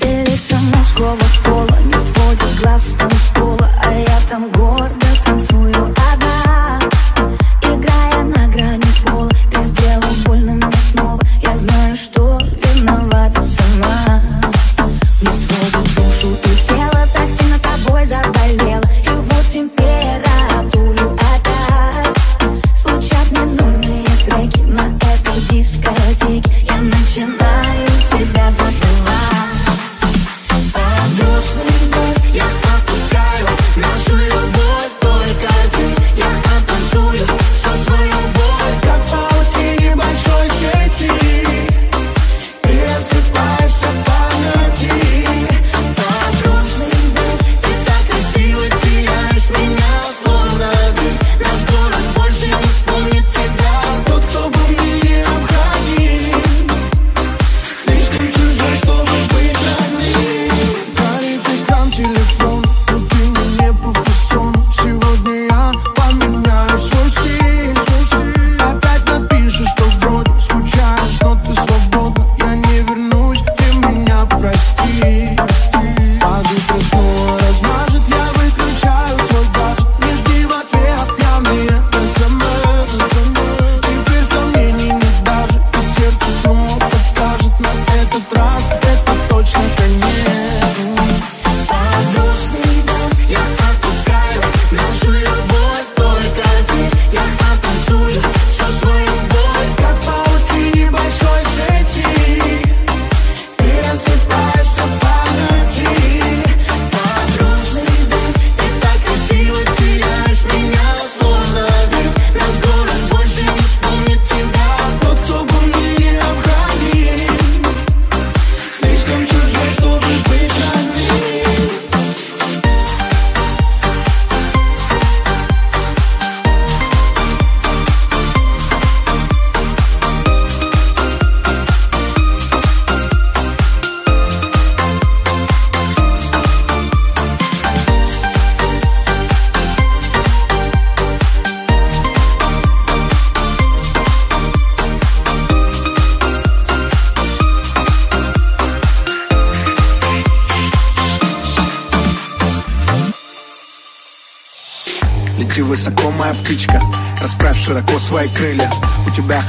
шевелится мужского пола Не сводит глаз с танцпола, а я там гордо танцую.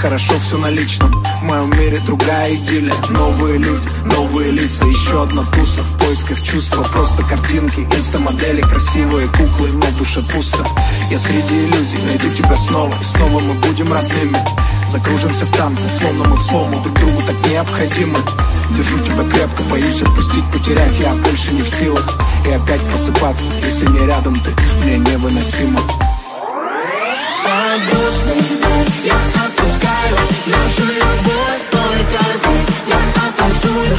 Хорошо все на личном. В моем мире другая идиллия. Новые люди, новые лица. Еще одна туса в поисках чувства. Просто картинки, инстамодели Красивые куклы, но в душе пусто Я среди иллюзий найду тебя снова. И снова мы будем родными. Закружимся в танце, словно мы в слому. Друг другу так необходимы. Держу тебя крепко, боюсь отпустить, потерять. Я больше не в силах. И опять просыпаться, если не рядом ты. Мне невыносимо я отпускаю нашу любовь только здесь. Я отпустую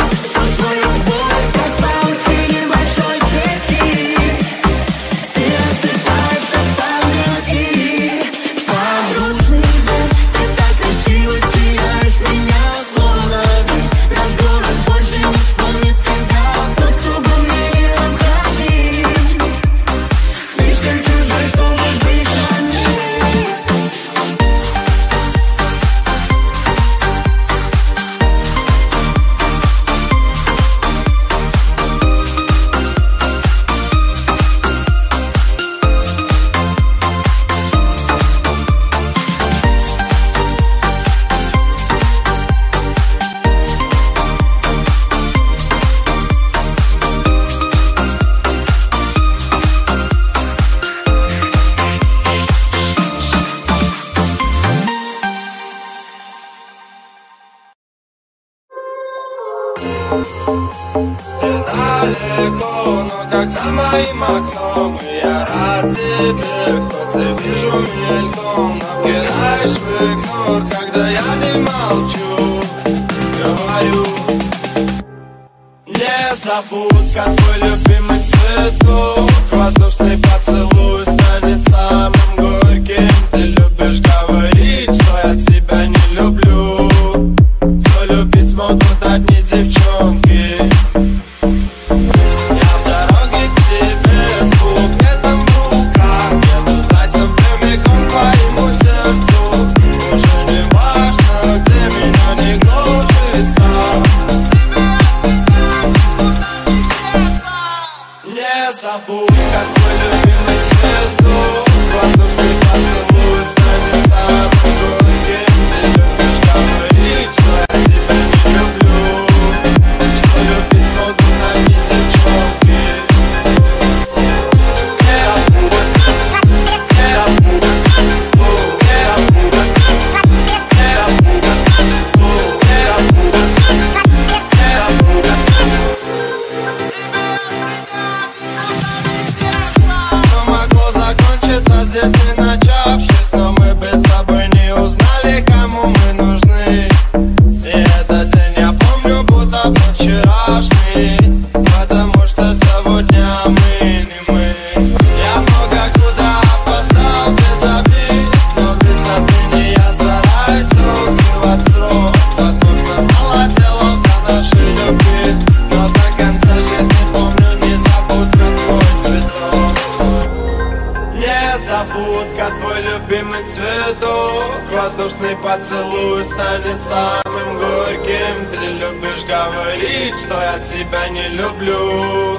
цветок Воздушный поцелуй станет самым горьким. Ты любишь говорить, что я тебя не люблю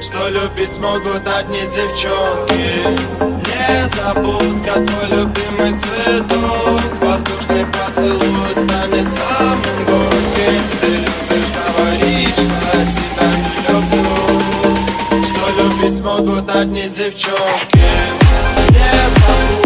Что любить могут одни девчонки. Не Незабудка, твой любимый цветок Воздушный поцелуй станет самым горьким. Ты любишь говорить, что я тебя не люблю Что любить могут одни девчонки. Незабудка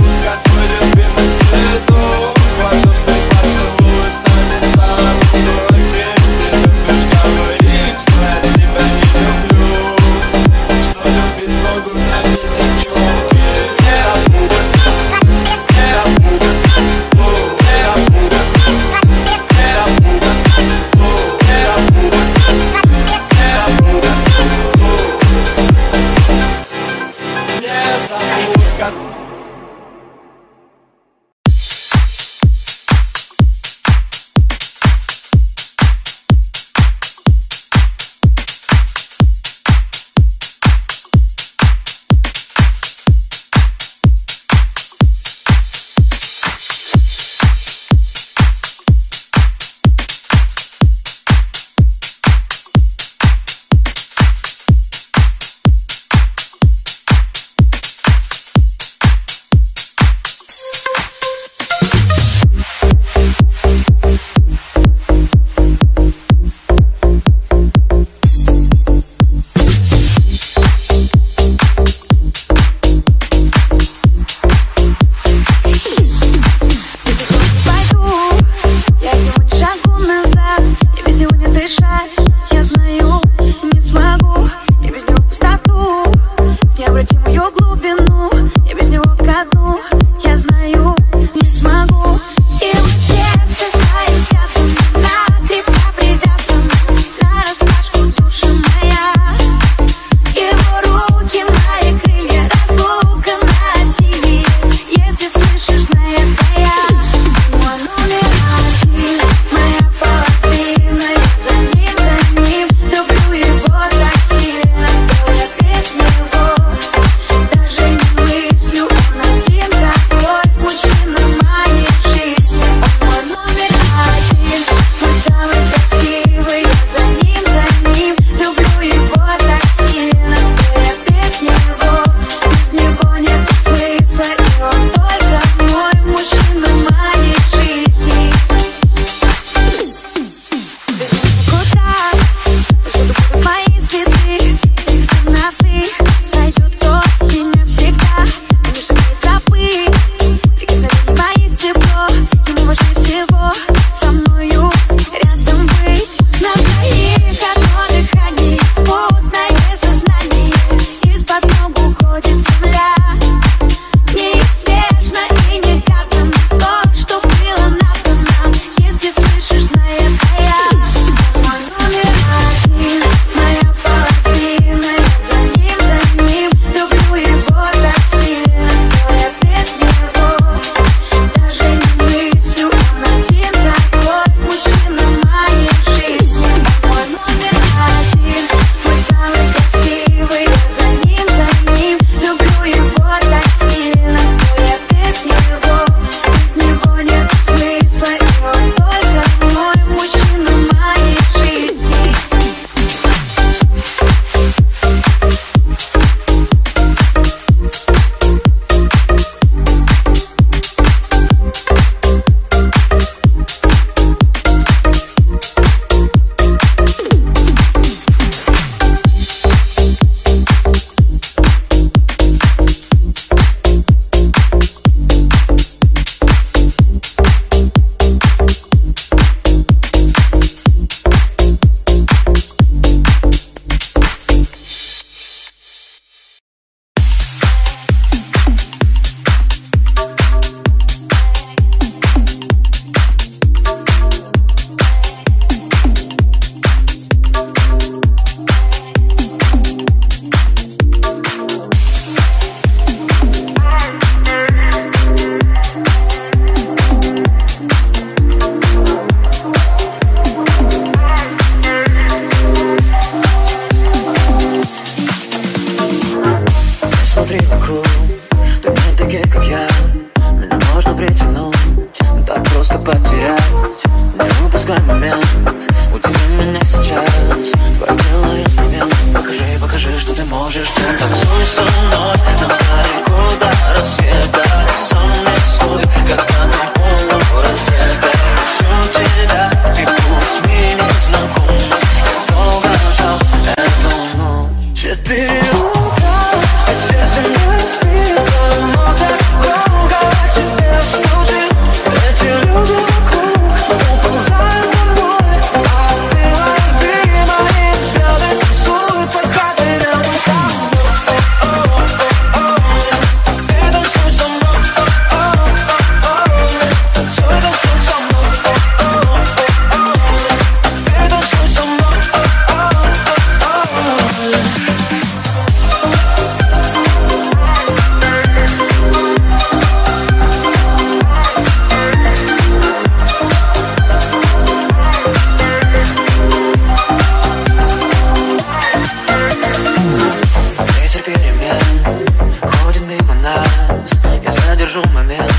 пережил момент.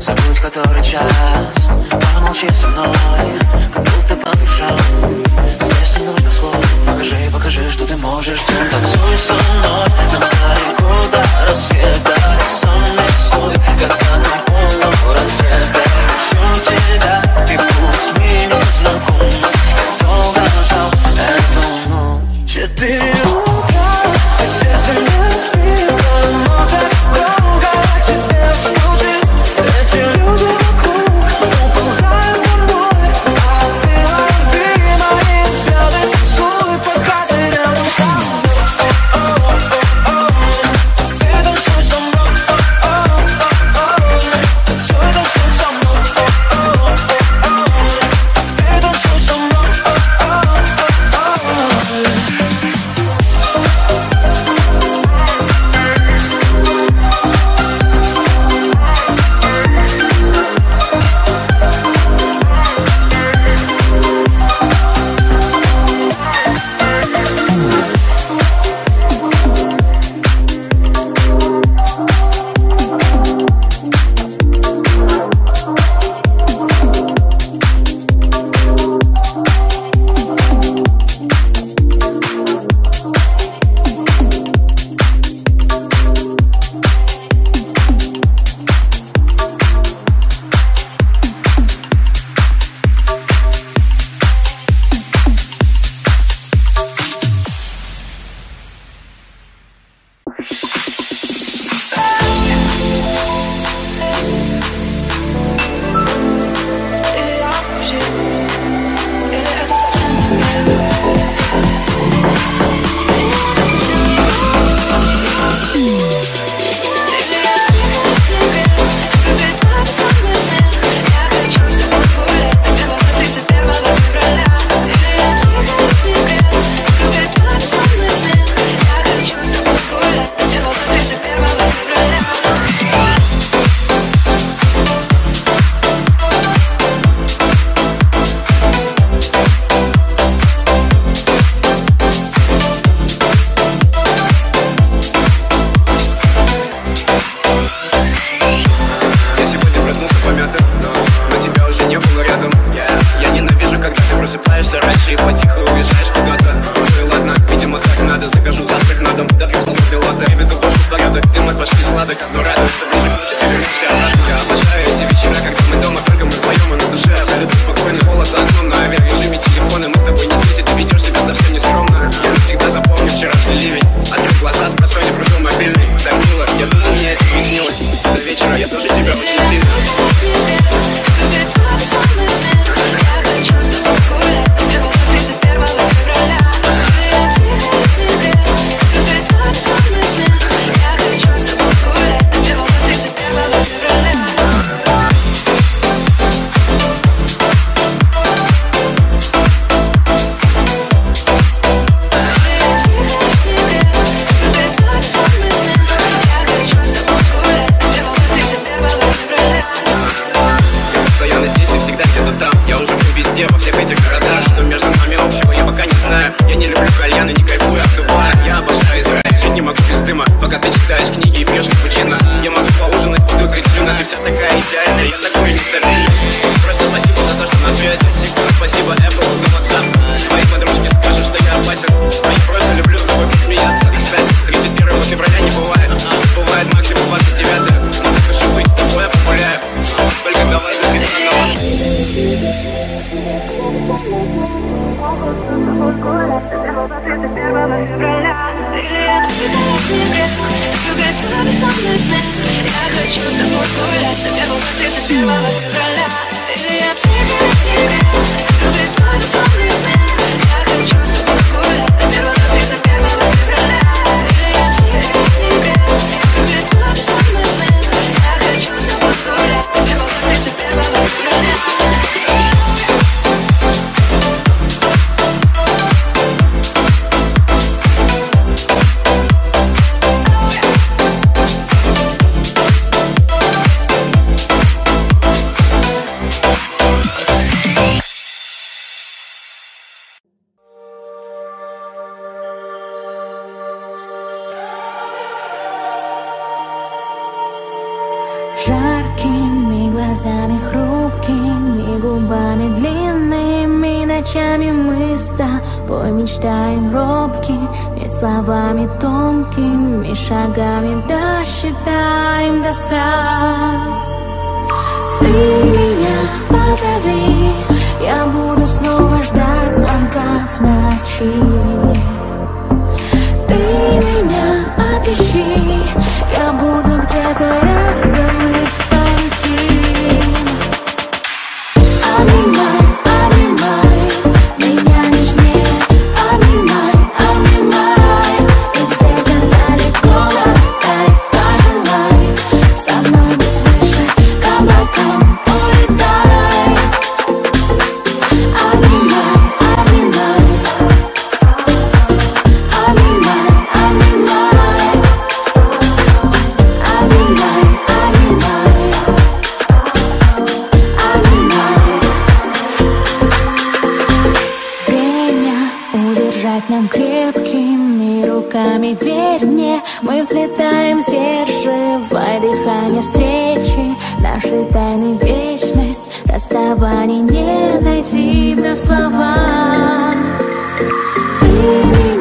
Забудь который час. Помолчи со мной Как будто по душам. Здесь не нужно слов. Покажи, покажи, что ты можешь. Танцуй со мной. нами, верь мне. Мы взлетаем, сдерживая дыхание встречи. Наши тайны вечность Расставание не найти в словах. Ты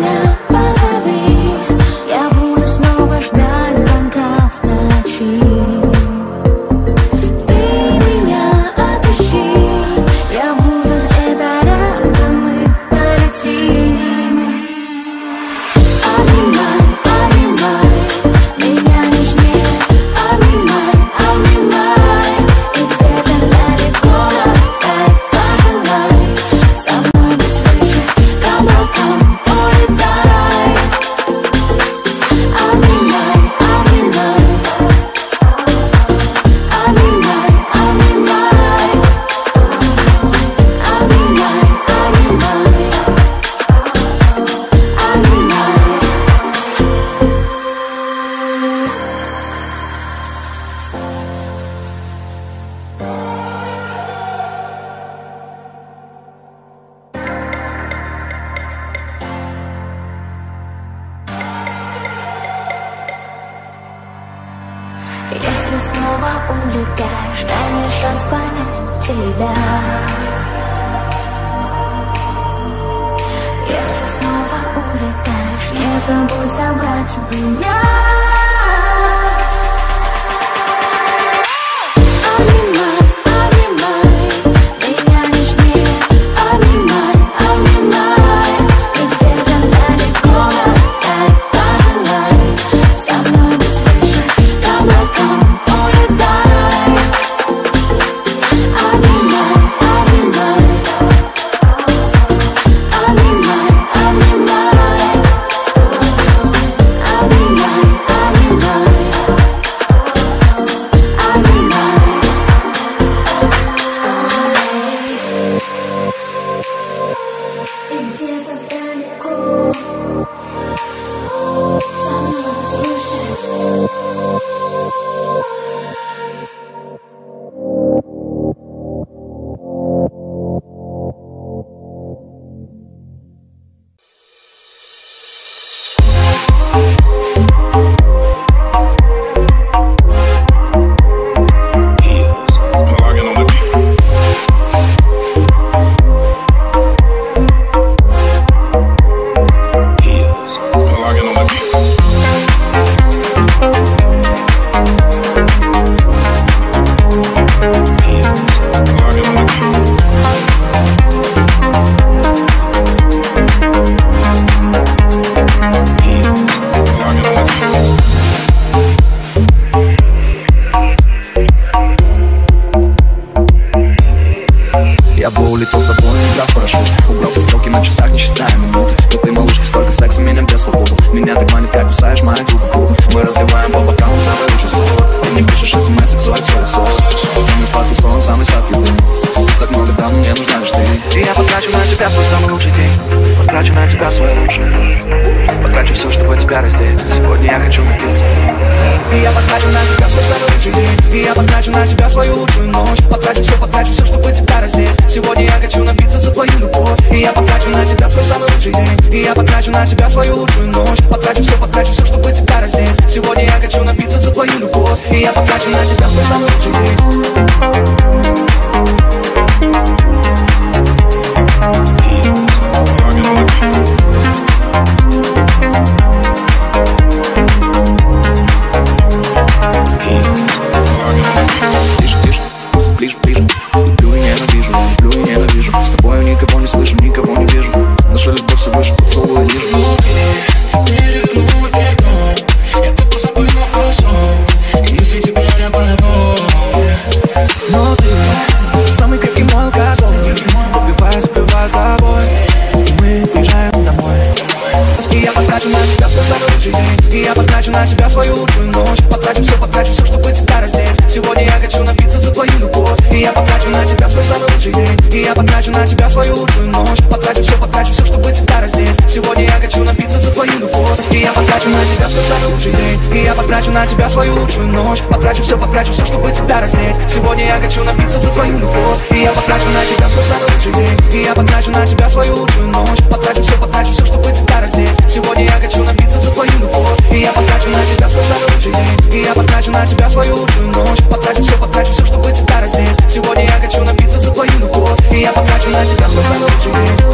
на тебя свою лучшую ночь. Потрачу все, потрачу все, чтобы тебя раздеть. Сегодня я хочу напиться за твою любовь. И я потрачу на тебя свой самый лучший день. И я потрачу на тебя свою лучшую ночь. Потрачу все, потрачу все, чтобы тебя раздеть. Сегодня я хочу напиться за твою любовь. И я потрачу на тебя свой самый лучший день. И я потрачу на тебя свою лучшую ночь. Потрачу все, потрачу все, чтобы тебя раздеть. Сегодня я хочу напиться за твою любовь. И я потрачу на тебя свой самый лучший день. И я потрачу на тебя свою лучшую ночь. Потрачу все, потрачу все, чтобы тебя раздеть. Сегодня я хочу напиться за твою любовь. И я потрачу на тебя свой самый лучший день. И я потрачу на тебя свою лучшую ночь. Потрачу все, потрачу все, чтобы тебя раздеть. Сегодня я хочу напиться за твою любовь. И я потрачу на тебя свой самый лучший день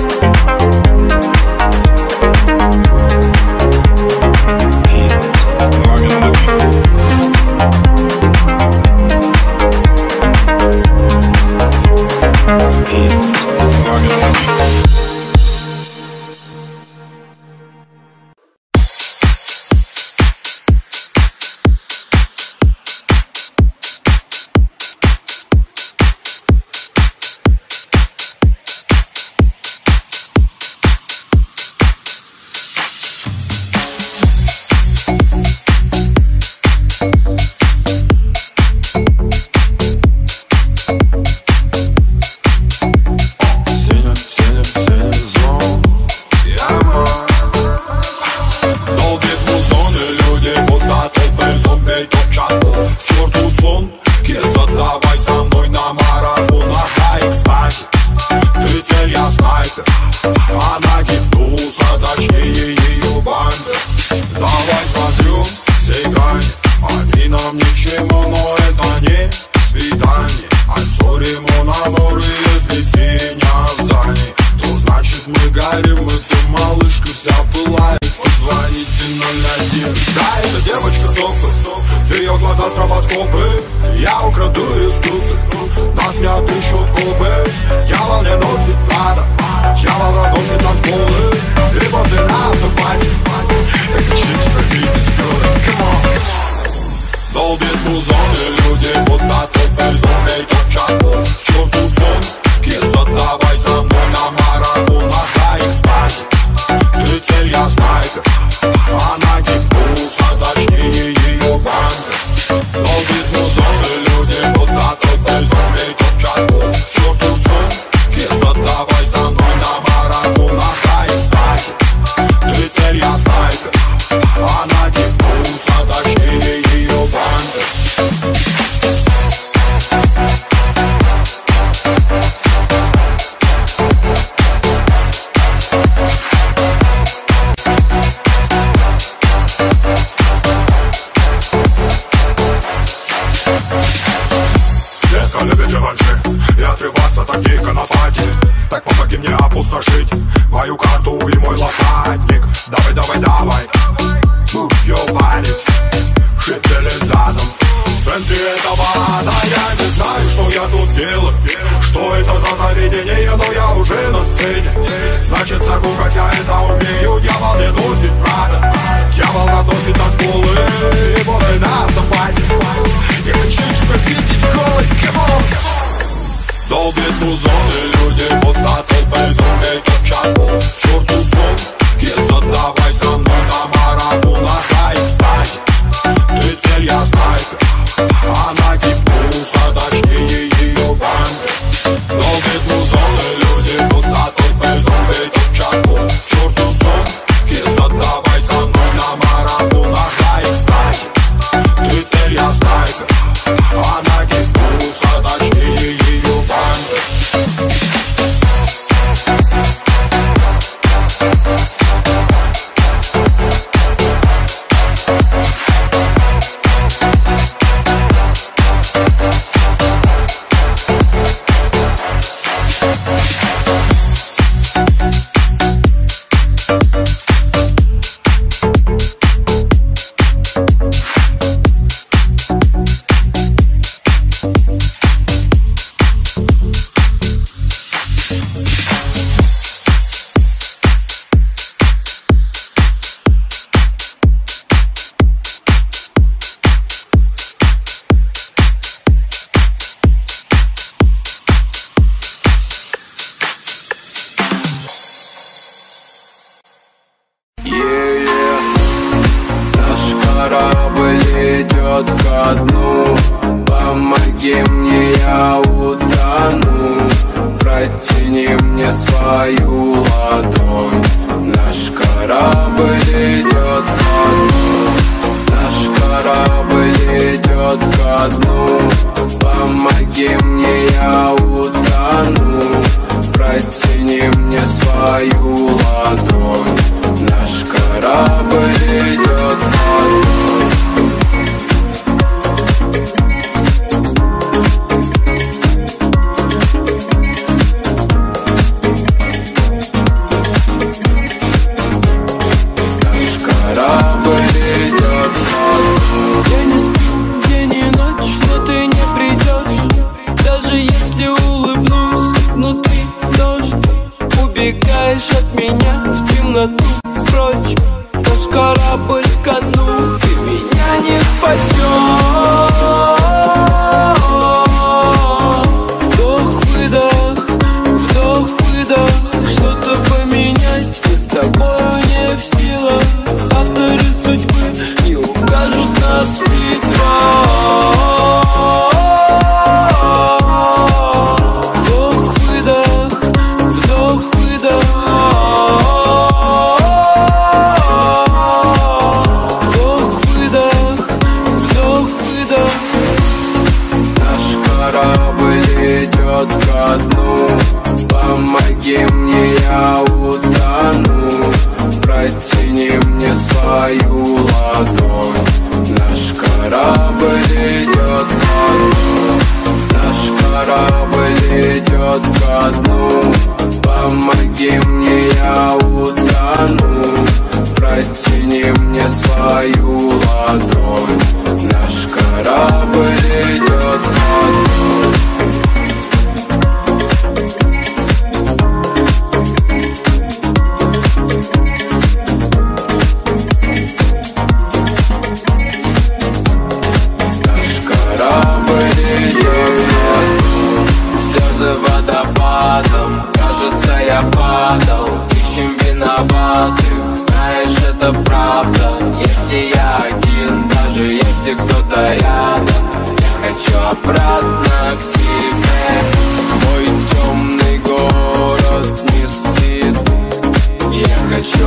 толпы зомби топчат К черту сон, киза, давай со мной на марафонах Да и кстати, ты цель, я снайпер Она гипнуз, а точнее ее банда Давай смотрю, все грани Они нам ни но это не свидание mon amour, если синя в здании То значит мы горим, и ты, малышка, вся пылает Позвоните 01 Да, это девочка топ Ее глаза стробоскопы. Я украду из тусы На снятый счет кубы Дьявол не носит прада. Дьявол разносит танцполы И после на автопате Я хочу тебя видеть, girl, come on. Долбит музоны, люди будто топы зомби топчат К черту сон, киза, давай со мной на марафонах Да и цель, я снайпер Она гипнуз, а точнее сцене Значит, как я это умею Дьявол не носит правда Дьявол разносит танцполы И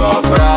Я хочу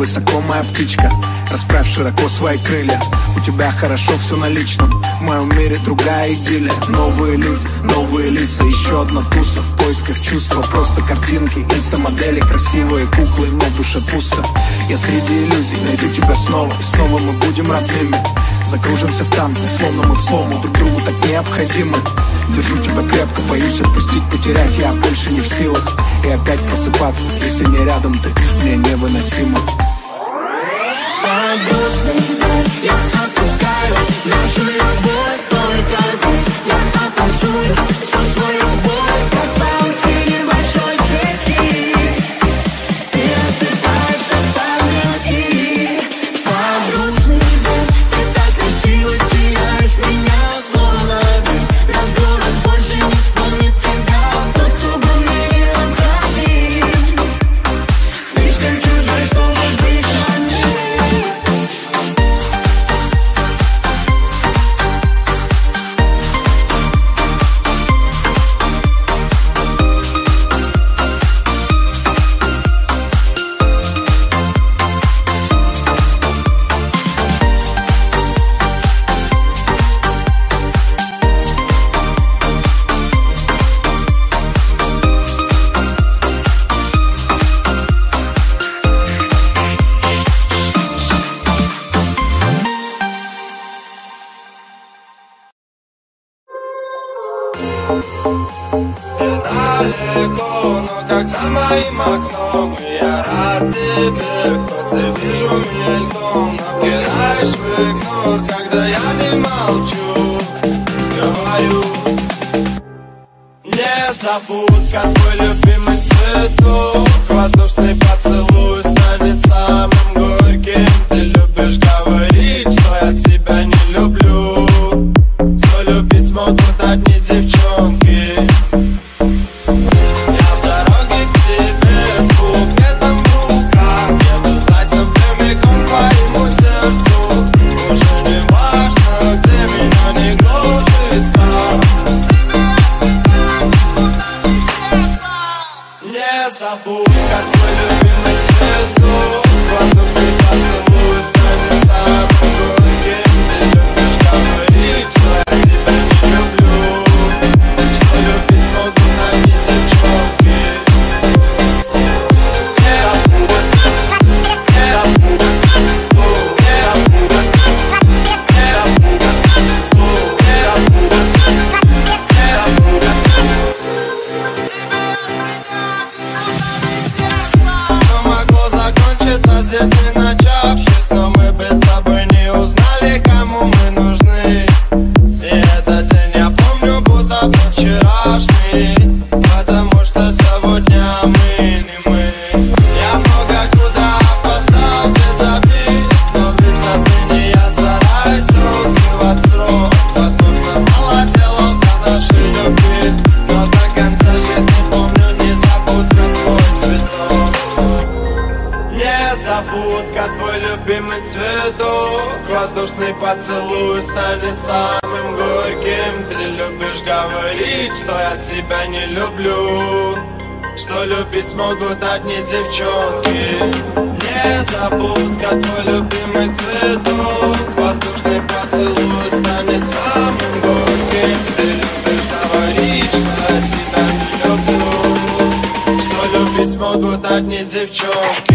высоко моя птичка. Расправь широко свои крылья. У тебя хорошо все на личном. В моем мире другая идиллия. Новые люди, новые лица. Еще одна туса в поисках чувства. Просто картинки, инстамодели Красивые куклы, но душа пусто. Я среди иллюзий найду тебя снова. И снова мы будем родными. Закружимся в танце, словно мы в слому. Друг другу так необходимы. Держу тебя крепко, боюсь отпустить, потерять. Я больше не в силах. И опять просыпаться, если не рядом ты. Мне невыносимо. Нашу любовь только здесь Я потанцую всю свою боль favor. Смогут одни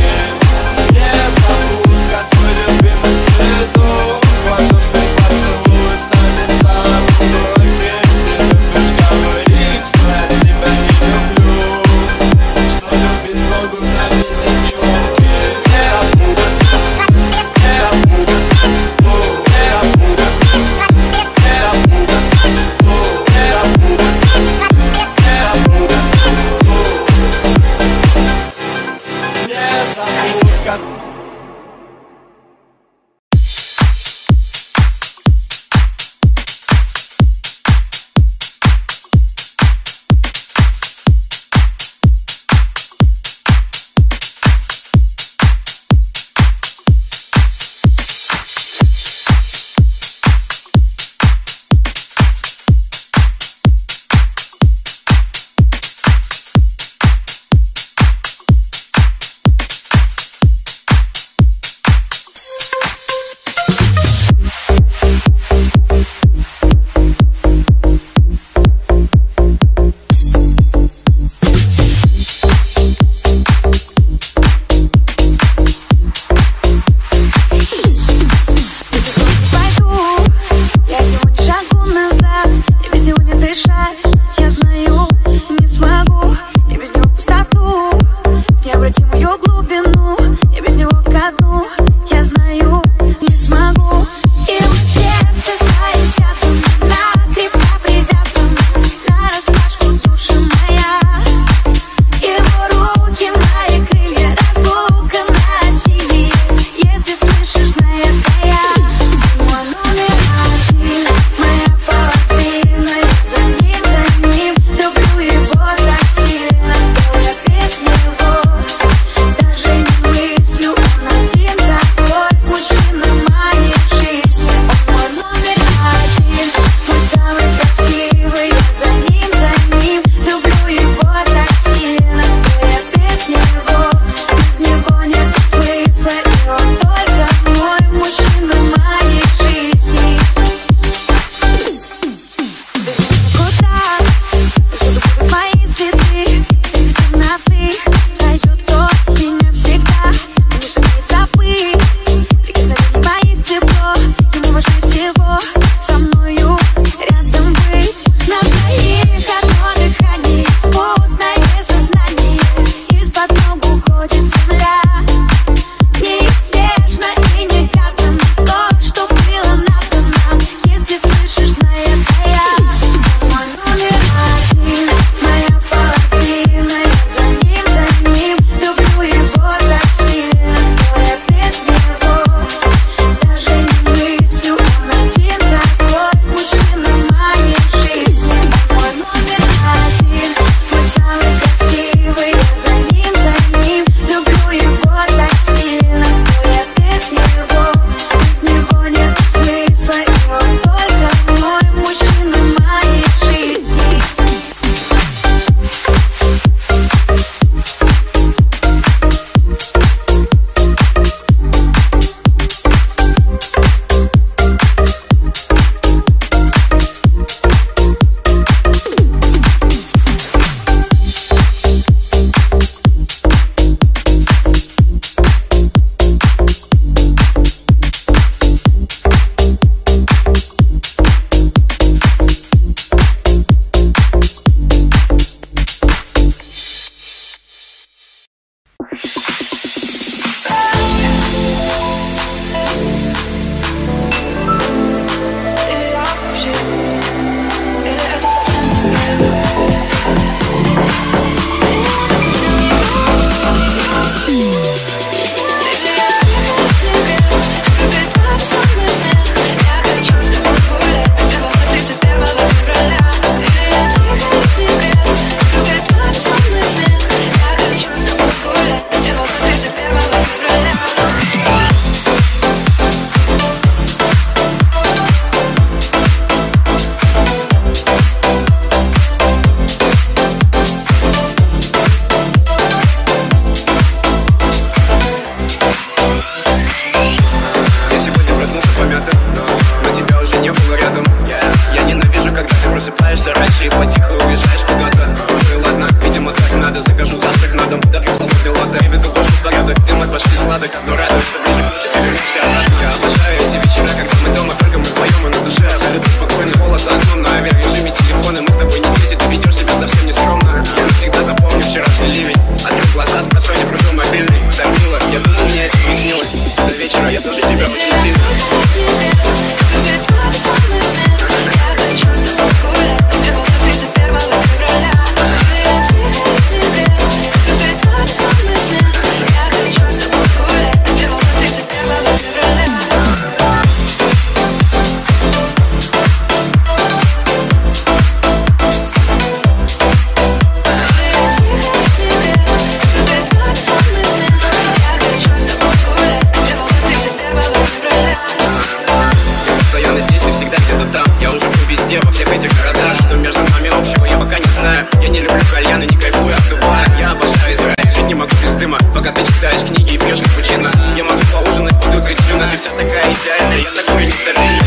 как Джуна Ты вся такая идеальная, я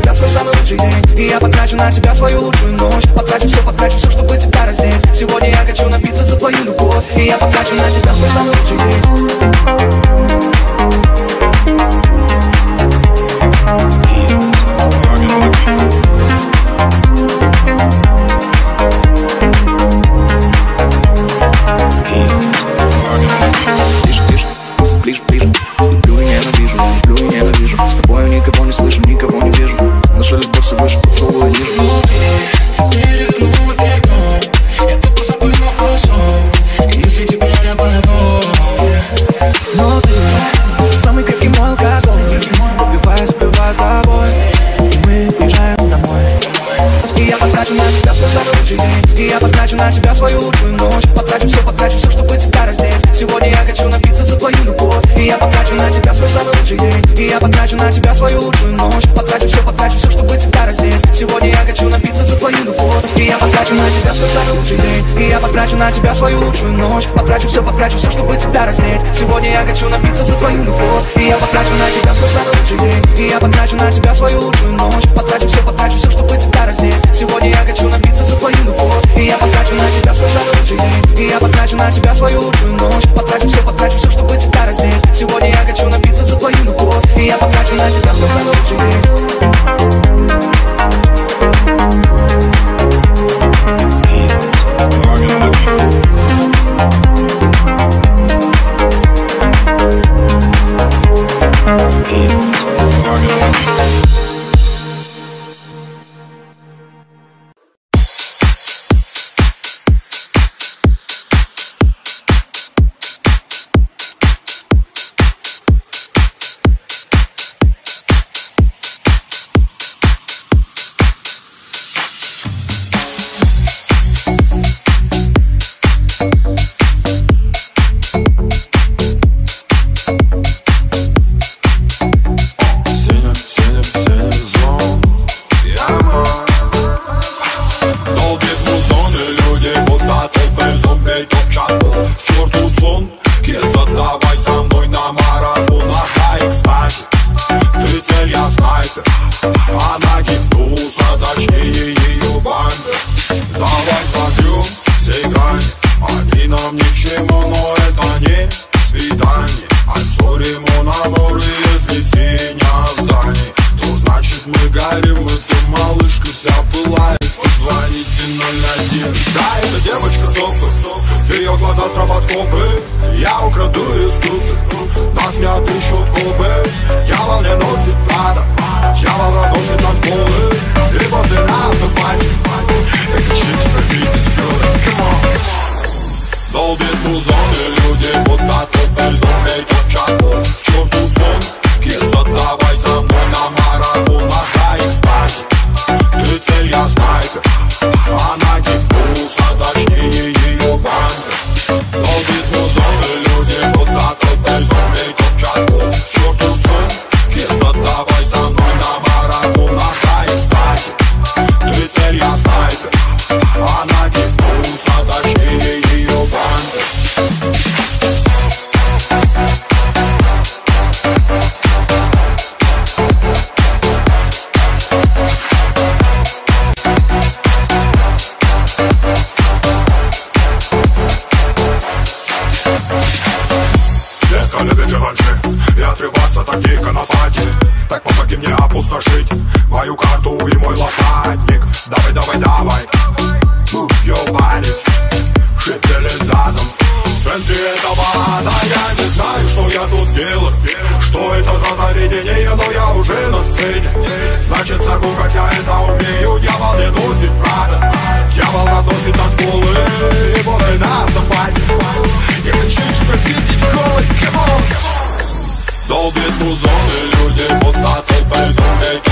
тебя свой самый лучший день. И я потрачу на тебя свою лучшую ночь. Потрачу все, потрачу все, чтобы тебя раздеть. Сегодня я хочу напиться за твою любовь. И я потрачу на тебя свой самый лучший день тебя свою лучшую ночь. Потрачу все, потрачу все, чтобы тебя раздеть. Сегодня я хочу напиться за твою любовь. И я потрачу на тебя свой самый лучший день. И я потрачу на тебя свою лучшую ночь. Потрачу все, потрачу все, чтобы тебя раздеть. Сегодня я хочу напиться за твою любовь. И я потрачу на тебя свой самый лучший день. И я потрачу на тебя свою лучшую ночь. Потрачу все, потрачу все, чтобы тебя раздеть. Сегодня я хочу напиться за твою любовь. И я потрачу на тебя свой самый лучший день. И я потрачу на тебя свою лучшую ночь. Потрачу все, потрачу все, чтобы тебя раздеть. Сегодня я хочу напиться за твою любовь И я потрачу на тебя свой самый лучший день И я потрачу на тебя свою лучшую ночь. Потрачу все, потрачу все, чтобы тебя раздеть. Сегодня я хочу напиться за твою любовь. И я потрачу на тебя свой самый лучший день заведение, но я уже на сцене. Значит, согу, как я это умею Дьявол не носит правда Дьявол разносит танцполы И нас на пати Я хочу тебя видеть come on Долбит музон и люди будто толпы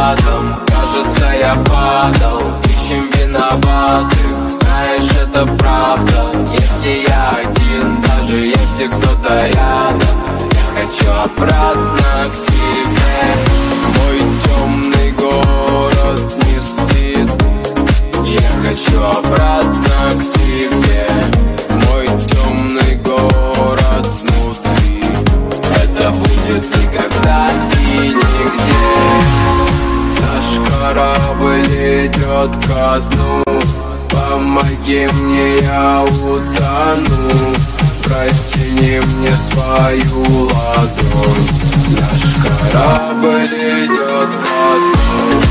водопадом Кажется, я падал. Ищем виноватых. Знаешь, это правда. Если я один Даже если кто-то рядом Я хочу обратно к тебе. Мой темный город не спит Я хочу обратно к тебе. ведет ко дну Помоги мне, я утону. Протяни мне свою ладонь. Наш корабль идет ко дну